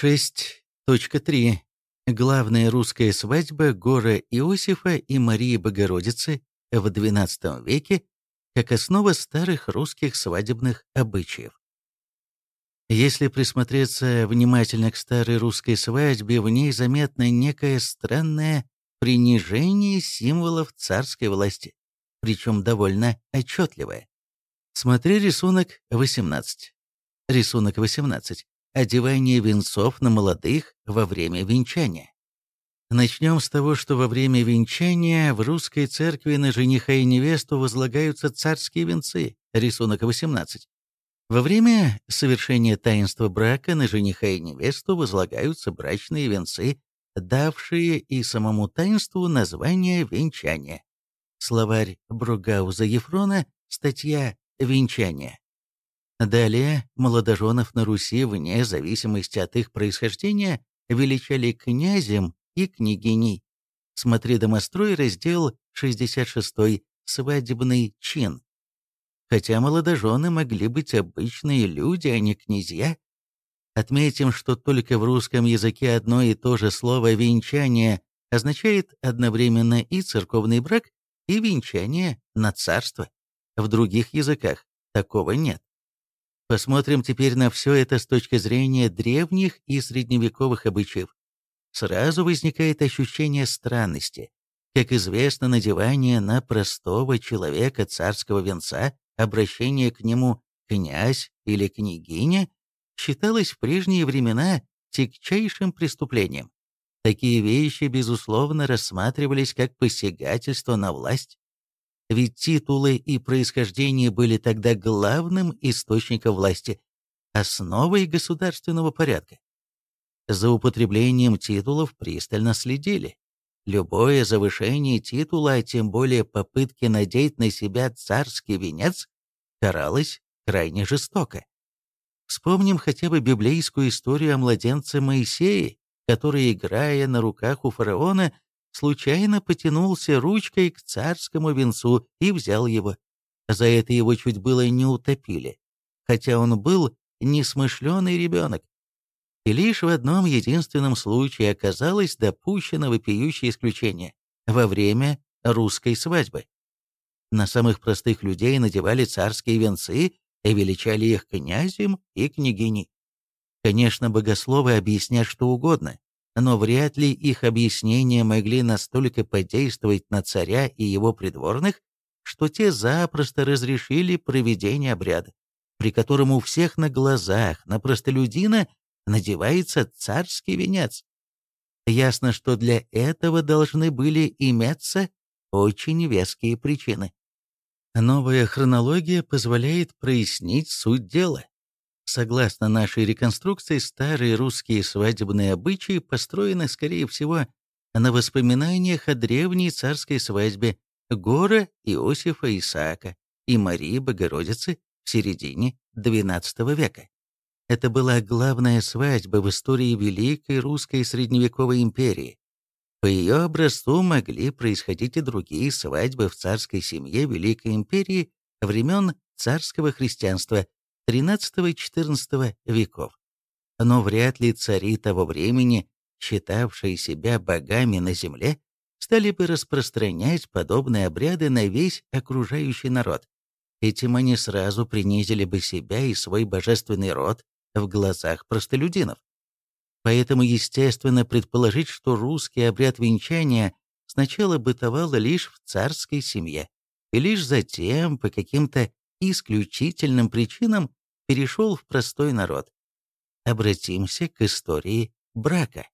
6.3. Главная русская свадьба Гора Иосифа и Марии Богородицы в XII веке как основа старых русских свадебных обычаев. Если присмотреться внимательно к старой русской свадьбе, в ней заметно некое странное принижение символов царской власти, причем довольно отчетливое. Смотри рисунок 18. Рисунок 18. Одевание венцов на молодых во время венчания. Начнем с того, что во время венчания в русской церкви на жениха и невесту возлагаются царские венцы, рисунок 18. Во время совершения таинства брака на жениха и невесту возлагаются брачные венцы, давшие и самому таинству название венчания. Словарь Бругауза Ефрона, статья «Венчание». Далее молодоженов на Руси, вне зависимости от их происхождения, величали князем и княгиней. Смотри домострой, раздел 66 «Свадебный чин». Хотя молодожены могли быть обычные люди, а не князья. Отметим, что только в русском языке одно и то же слово «венчание» означает одновременно и церковный брак, и венчание на царство. В других языках такого нет. Посмотрим теперь на все это с точки зрения древних и средневековых обычаев сразу возникает ощущение странности. Как известно, надевание на простого человека царского венца, обращение к нему «князь» или «княгиня» считалось в прежние времена тягчайшим преступлением. Такие вещи, безусловно, рассматривались как посягательство на власть. Ведь титулы и происхождение были тогда главным источником власти, основой государственного порядка. За употреблением титулов пристально следили. Любое завышение титула, а тем более попытки надеть на себя царский венец, каралось крайне жестоко. Вспомним хотя бы библейскую историю о младенце Моисее, который, играя на руках у фараона, случайно потянулся ручкой к царскому венцу и взял его. За это его чуть было не утопили, хотя он был несмышленый ребенок. И лишь в одном единственном случае оказалось допущено вопиющее исключение – во время русской свадьбы. На самых простых людей надевали царские венцы и величали их князем и княгиней. Конечно, богословы объяснят что угодно, но вряд ли их объяснения могли настолько подействовать на царя и его придворных, что те запросто разрешили проведение обряда, при котором у всех на глазах, на простолюдина надевается царский венец. Ясно, что для этого должны были иметься очень веские причины. Новая хронология позволяет прояснить суть дела. Согласно нашей реконструкции, старые русские свадебные обычаи построены, скорее всего, на воспоминаниях о древней царской свадьбе Гора Иосифа Исаака и Марии Богородицы в середине XII века. Это была главная свадьба в истории Великой Русской Средневековой империи. По ее образцу могли происходить и другие свадьбы в царской семье Великой империи времен царского христианства XIII-XIV веков. Но вряд ли цари того времени, считавшие себя богами на земле, стали бы распространять подобные обряды на весь окружающий народ. Этим они сразу принизили бы себя и свой божественный род, в глазах простолюдинов. Поэтому естественно предположить, что русский обряд венчания сначала бытовал лишь в царской семье, и лишь затем, по каким-то исключительным причинам, перешел в простой народ. Обратимся к истории брака.